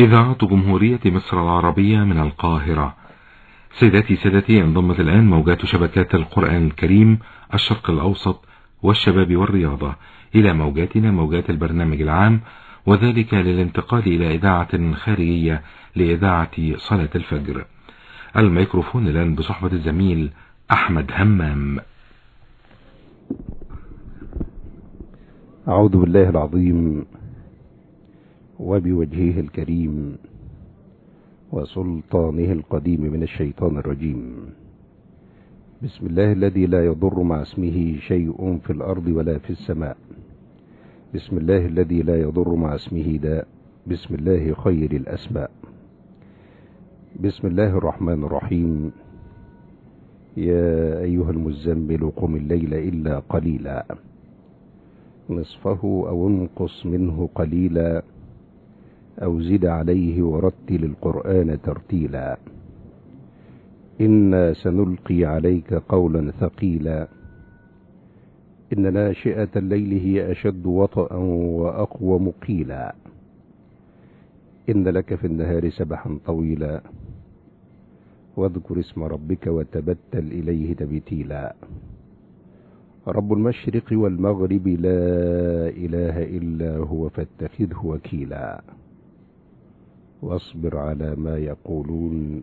إذاعة جمهورية مصر العربية من القاهرة. سيداتي سادتي انضمت الآن موجات شبكات القرآن الكريم الشرق الأوسط والشباب والرياضة. إلى موجاتنا موجات البرنامج العام وذلك للانتقال إلى إذاعة خارجية لإذاعة صلاة الفجر. الميكروفون الآن بصحبة الزميل أحمد همام. أعوذ بالله العظيم. وبوجهه الكريم وسلطانه القديم من الشيطان الرجيم. بسم الله الذي لا يضر مع اسمه شيء في الأرض ولا في السماء. بسم الله الذي لا يضر مع اسمه داء. بسم الله خير الأسماء. بسم الله الرحمن الرحيم. يا أيها المزمل قم الليل إلا قليلا. نصفه أو انقص منه قليلا. أو زد عليه ورتل القرآن ترتيلا. إنا سنلقي عليك قولا ثقيلا. إن ناشئة الليل هي أشد وطأا وأقوى مقيلا. إن لك في النهار سبحا طويلا. واذكر اسم ربك وتبتل إليه تبتيلا. رب المشرق والمغرب لا إله إلا هو فاتخذه وكيلا. واصبر على ما يقولون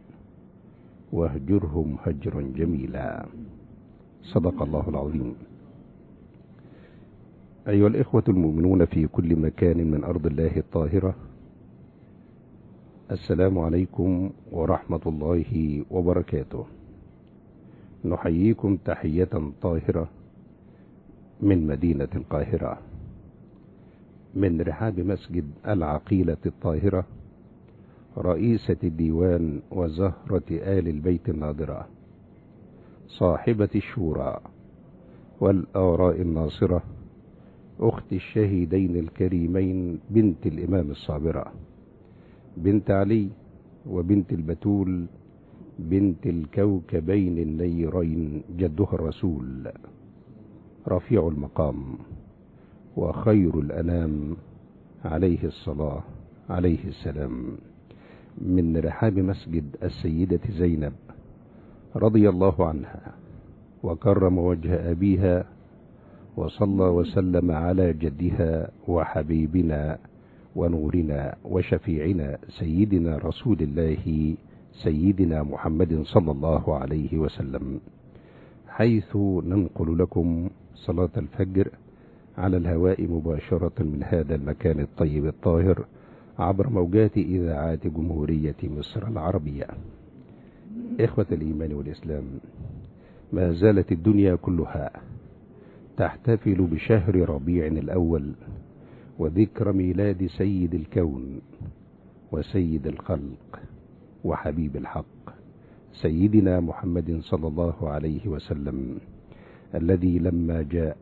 واهجرهم هجرا جميلا. صدق الله العظيم. أيها الإخوة المؤمنون في كل مكان من أرض الله الطاهرة السلام عليكم ورحمة الله وبركاته. نحييكم تحية طاهرة من مدينة القاهرة من رحاب مسجد العقيلة الطاهرة رئيسة الديوان وزهرة آل البيت الناظرة صاحبة الشورى والآراء الناصرة أخت الشهيدين الكريمين بنت الإمام الصابرة بنت علي وبنت البتول بنت الكوكبين النيرين جدها الرسول. رفيع المقام وخير الأنام عليه الصلاة عليه السلام. من رحاب مسجد السيدة زينب رضي الله عنها وكرم وجه أبيها وصلى وسلم على جدها وحبيبنا ونورنا وشفيعنا سيدنا رسول الله سيدنا محمد صلى الله عليه وسلم. حيث ننقل لكم صلاة الفجر على الهواء مباشرة من هذا المكان الطيب الطاهر عبر موجات إذاعات جمهورية مصر العربية. إخوة الإيمان والإسلام ما زالت الدنيا كلها تحتفل بشهر ربيع الأول وذكر ميلاد سيد الكون وسيد الخلق وحبيب الحق سيدنا محمد صلى الله عليه وسلم الذي لما جاء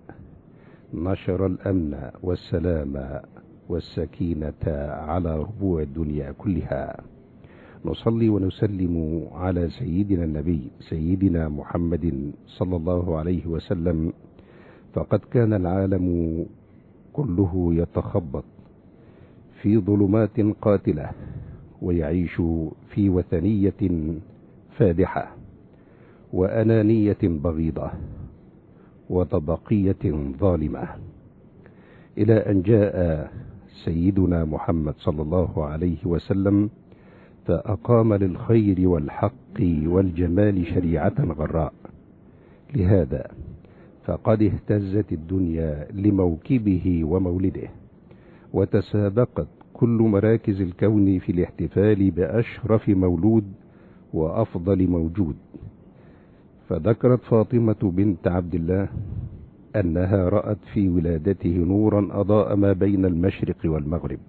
نشر الأمن والسلام والسكينة على ربوع الدنيا كلها. نصلي ونسلم على سيدنا النبي سيدنا محمد صلى الله عليه وسلم. فقد كان العالم كله يتخبط في ظلمات قاتلة ويعيش في وثنية فادحة وأنانية بغيضة وطبقية ظالمة. إلى أن جاء سيدنا محمد صلى الله عليه وسلم فأقام للخير والحق والجمال شريعة غراء. لهذا فقد اهتزت الدنيا لموكبه ومولده وتسابقت كل مراكز الكون في الاحتفال بأشرف مولود وأفضل موجود. فذكرت فاطمة بنت عبد الله أنها رأت في ولادته نورا أضاء ما بين المشرق والمغرب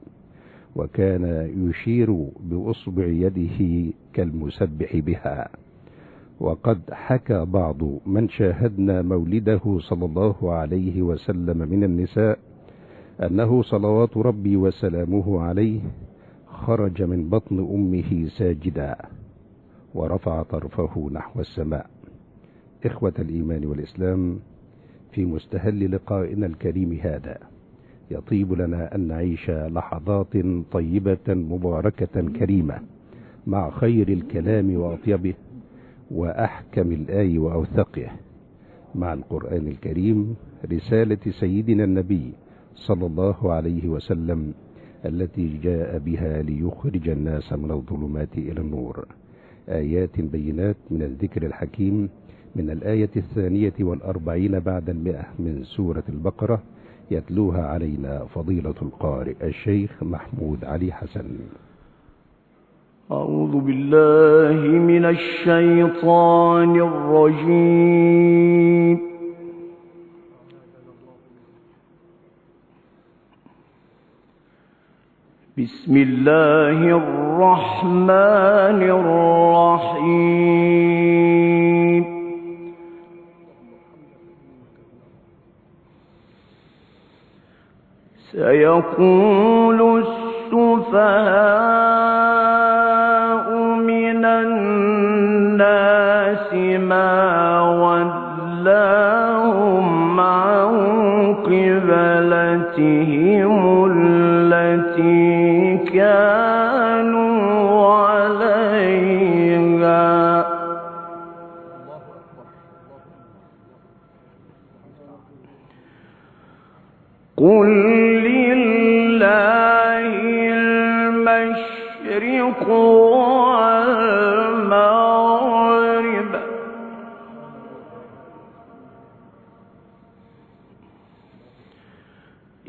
وكان يشير بأصبع يده كالمسبح بها. وقد حكى بعض من شاهدنا مولده صلى الله عليه وسلم من النساء أنه صلوات ربي وسلامه عليه خرج من بطن أمه ساجدا ورفع طرفه نحو السماء. إخوة الإيمان والإسلام في مستهل لقائنا الكريم هذا. يطيب لنا أن نعيش لحظات طيبة مباركة كريمة مع خير الكلام وأطيبه وأحكم الآي وأوثقه. مع القرآن الكريم رسالة سيدنا النبي صلى الله عليه وسلم التي جاء بها ليخرج الناس من الظلمات إلى النور. آيات بينات من الذكر الحكيم من الآية الثانية والأربعين بعد المئة من سورة البقرة يتلوها علينا فضيلة القارئ الشيخ محمود علي حسن. أعوذ بالله من الشيطان الرجيم. بسم الله الرحمن الرحيم. سيقول السفهاء من الناس ما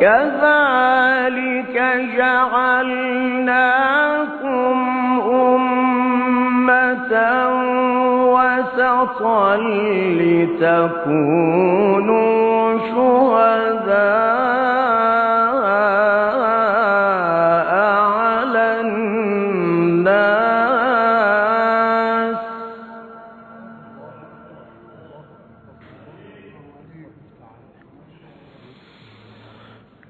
كذلك جعلناكم أمة وسطا لتكونوا شهداء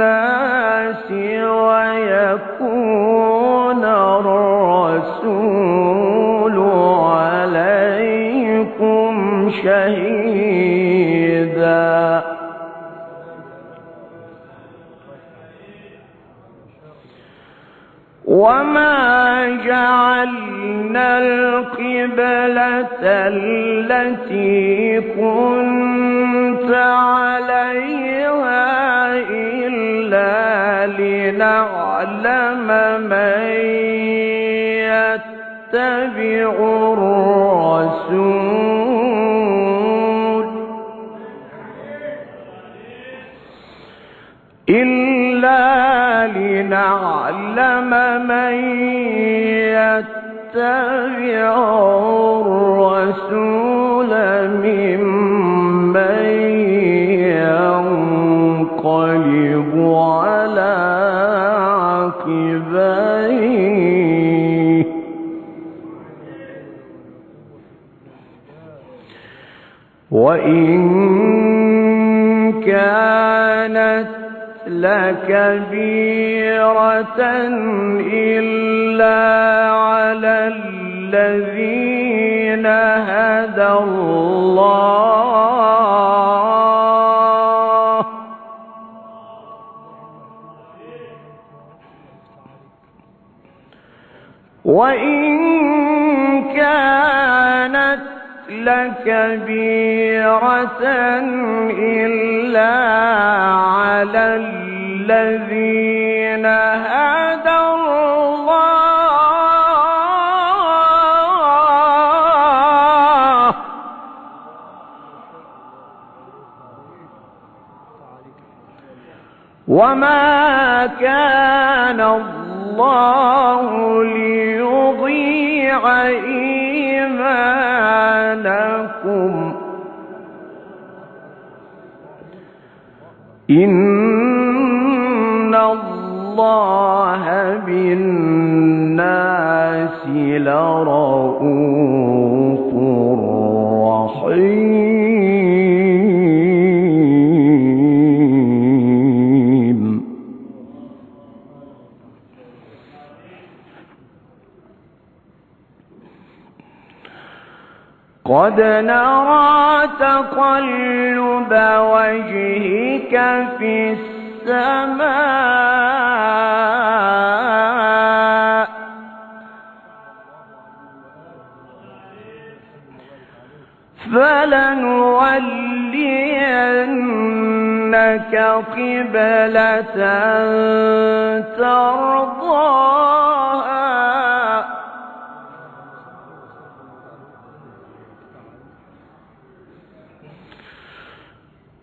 الناس ويكون الرسول عليكم شهيدا. وما جعلنا القبلة التي كنت يعلم من يتبع الرسول إلا لنعلم من يتبع الرسول مما وَإِن كَانَتْ لَكَبِيرَةً إِلَّا عَلَى الَّذِينَ هَدَى اللَّهُ وَإِن كبيرة إلا على الذين هدى الله. وما كان الله Muy. قد نرى تقلب وجهك في السماء. فلنولينك قبلة ترضى.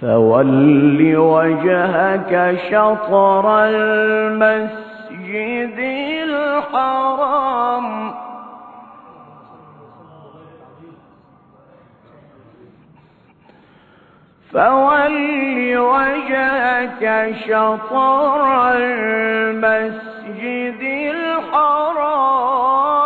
فول وجهك شطر المسجد الحرام فول وجهك شطر المسجد الحرام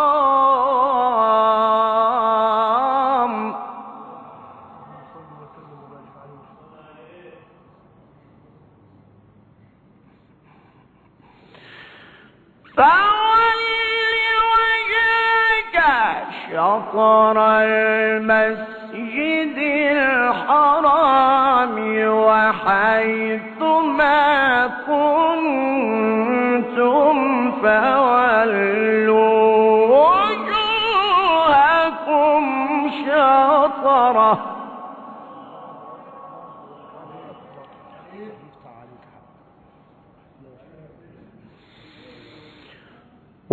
شطر المسجد الحرام وحيث ما كنتم فولوا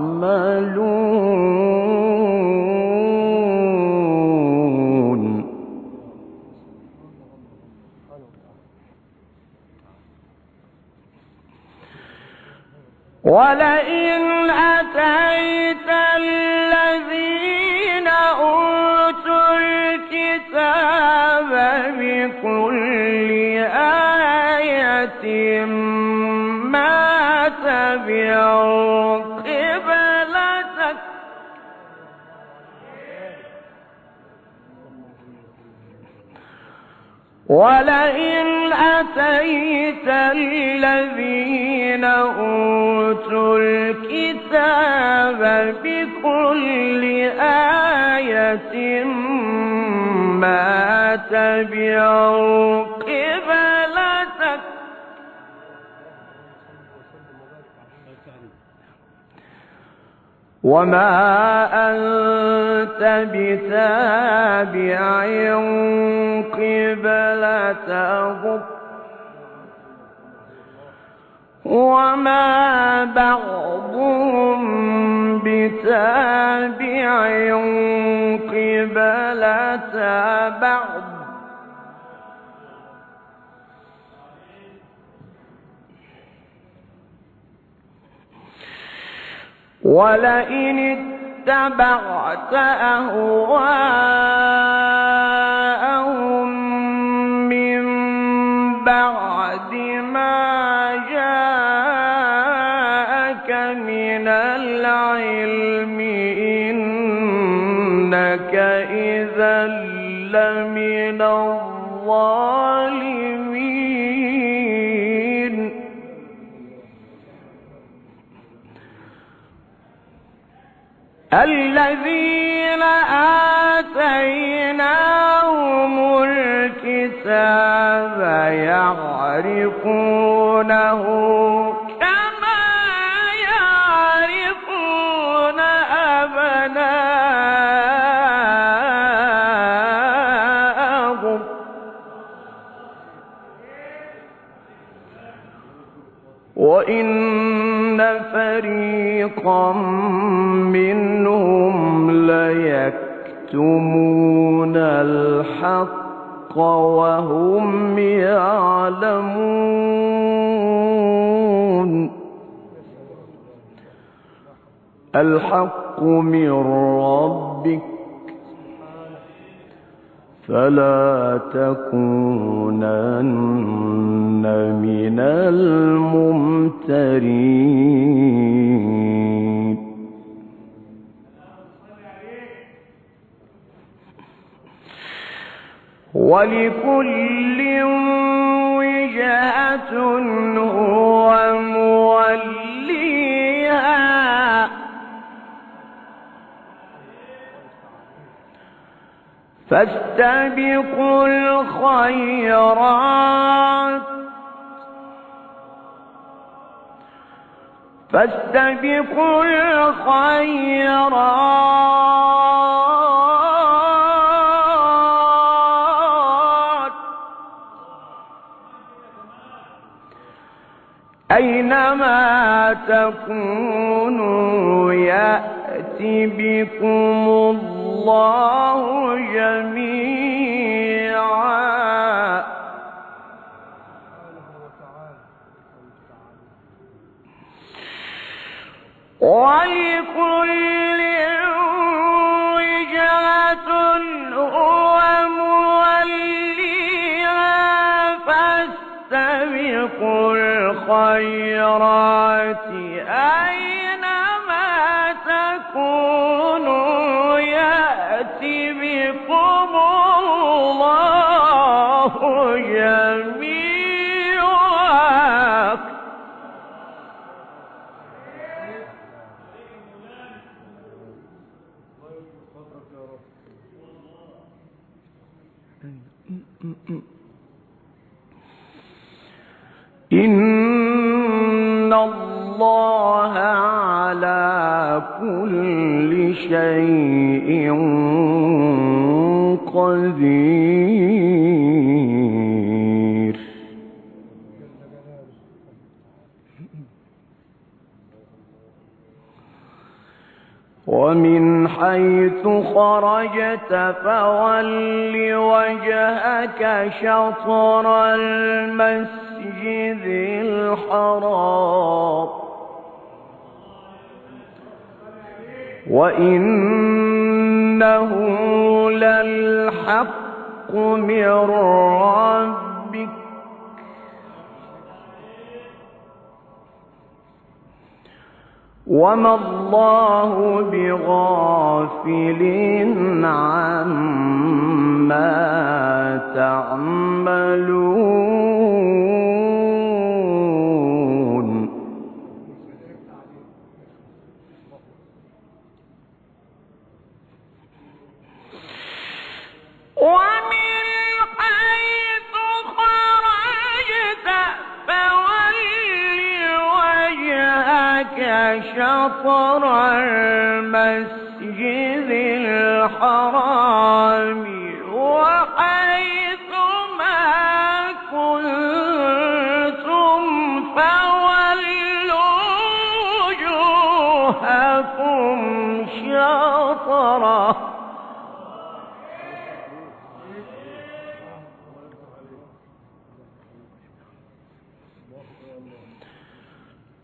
تعملون. ولئن أتيت الذين أوتوا الكتاب بكل آية ولئن أتيت الذين أوتوا الكتاب بكل آية ما تبعوا وما أنت بتابع قبلتهم وما بعضهم بتابع قبلة بعض ولئن اتبعت أهواء الذين آتيناهم الكتاب يعرفونه كما يعرفون أبناءهم. وإن فريقا من يكتمون الحق وهم يعلمون. الحق من ربك. فلا تكونن من الممترين. ولكل وجهة هو موليها. فاستبقوا الخيرات. فاستبقوا الخيرات. أينما تكونوا يأتي بكم الله جميعا. خيرا شيء قدير. ومن حيث خرجت فول وجهك شطر المسجد الحرام. وَإِنَّهُ لَلْحَقُّ مِنْ رَبِّكَ وَمَا اللَّهُ بِغَافِلٍ عَمَّا تَعْمَلُونَ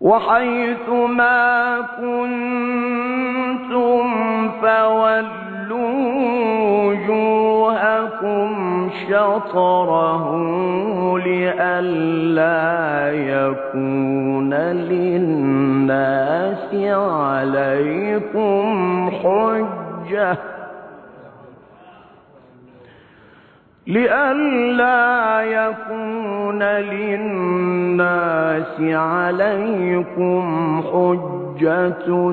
وحيث ما كنتم فولوا وجوهكم شطره لئلا يكون للناس عليكم حجة لئلا يكون للناس عليكم حجة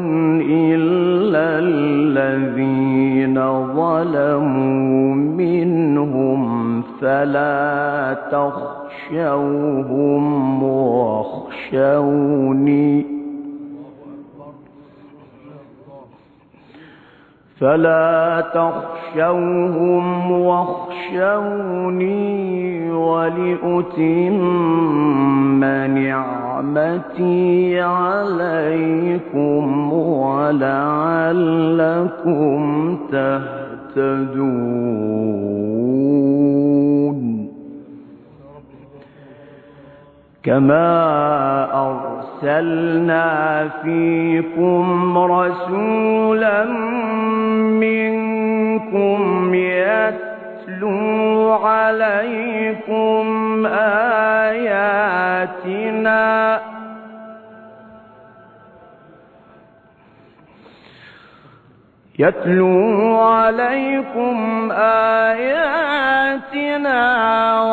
إلا الذين ظلموا منهم فلا تخشوهم واخشوني فلا تخشوهم واخشوني ولأتم نعمتي عليكم ولعلكم تهتدون كما أرسلنا فيكم رسولا ربكم يتلو عليكم آياتنا يتلو عليكم آياتنا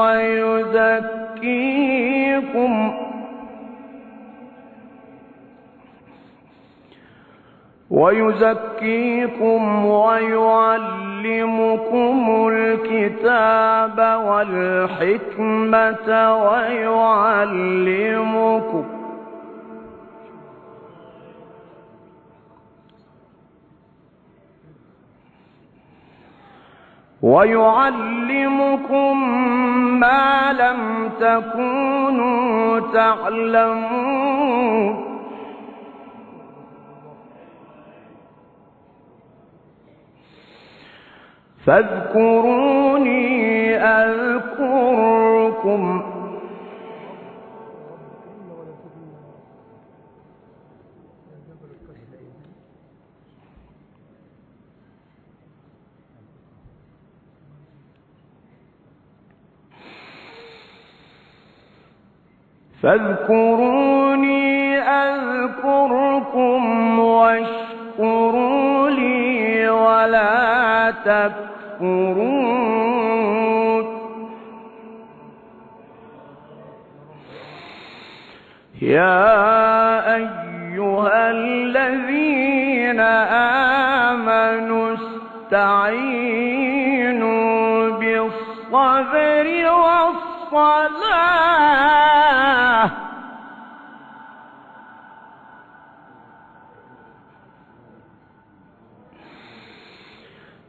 ويزكيكم آياتنا ويزكيكم ويعلمكم الكتاب والحكمة ويعلمكم ويعلمكم ما لم تكونوا تعلمون فاذكروني أذكركم. فاذكروني أذكركم واشكروني. يا أيها الذين آمنوا استعينوا بالصبر والصلاة.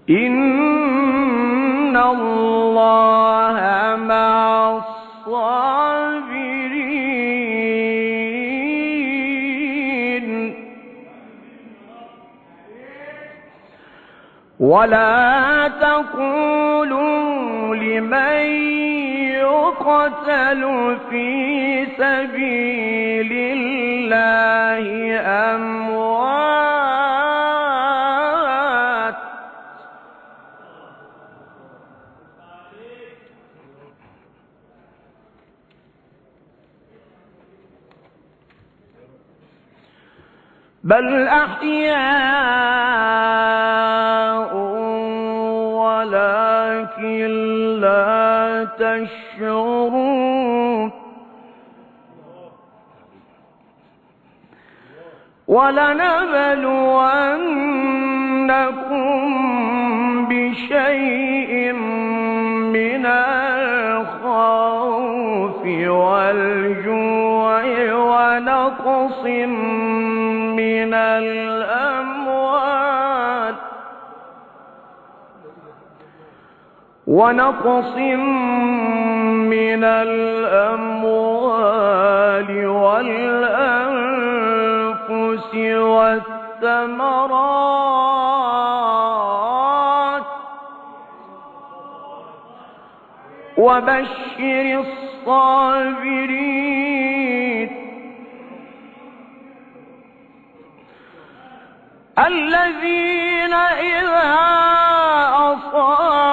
إن الله مع الصابرين ولا تقولوا لمن يقتل في سبيل الله أم بل أحياء ولكن لا تشعرون ولنبلونكم بشيء ونقص من الأموال والأنفس والثمرات وبشر الصابرين الذين إذا أصابوا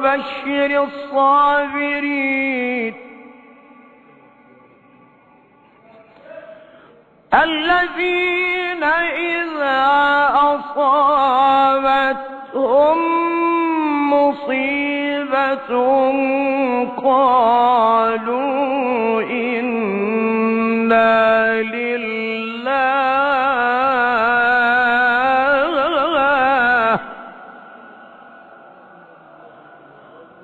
وبشر الصابرين الذين إذا أصابت مصيبة قالوا إنا لله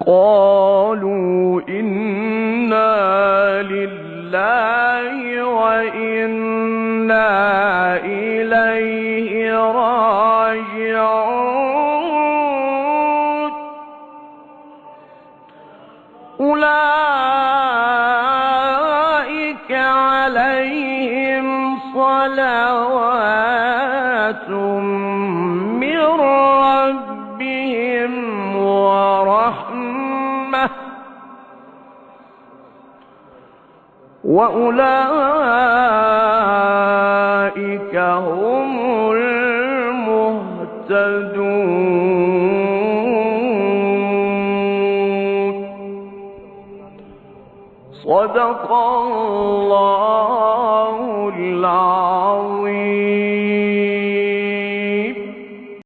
قالوا إنا لله وإنا إليه وَأُولَئِكَ هُمُ الْمُهْتَدُونَ صدق الله